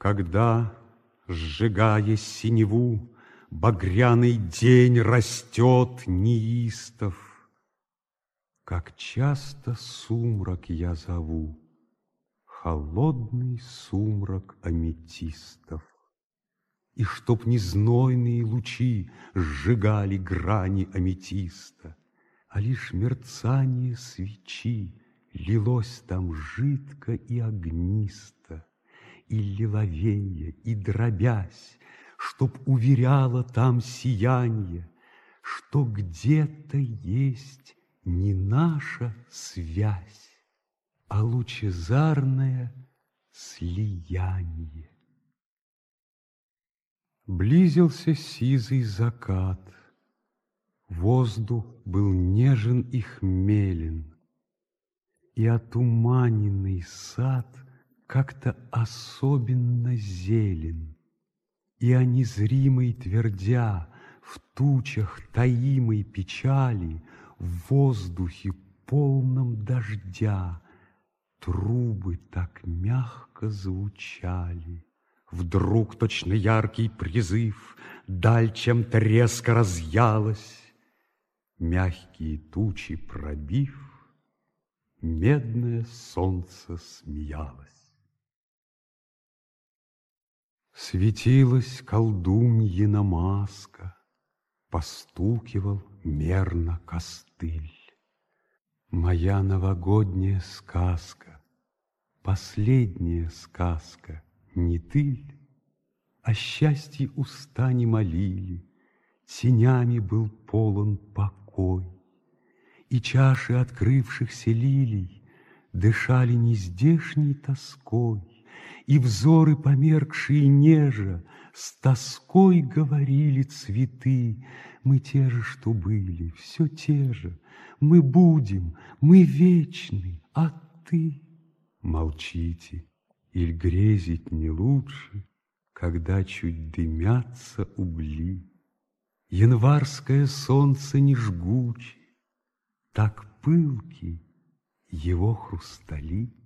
Когда, сжигая синеву, Багряный день растет неистов, Как часто сумрак я зову, Холодный сумрак аметистов. И чтоб не лучи Сжигали грани аметиста, А лишь мерцание свечи Лилось там жидко и огнисто, И лиловея, и дробясь, Чтоб уверяло там сияние, Что где-то есть не наша связь, А лучезарное слияние. Близился сизый закат, Воздух был нежен и хмелен, И отуманенный сад Как-то особенно зелен, И о незримой твердя В тучах таимой печали, В воздухе полном дождя Трубы так мягко звучали. Вдруг точно яркий призыв Даль чем-то резко разъялась, Мягкие тучи пробив, Медное солнце смеялось. Светилась колдуньина маска, Постукивал мерно костыль. Моя новогодняя сказка, Последняя сказка — не ты ли? О счастье уста не молили, Тенями был полон покой, И чаши открывшихся лилий Дышали нездешней тоской, И взоры, померкшие нежа, С тоской говорили цветы, Мы те же, что были, все те же, Мы будем, мы вечны, а ты молчите. Иль грезить не лучше, Когда чуть дымятся угли. Январское солнце не жгуче, Так пылки его хрустали.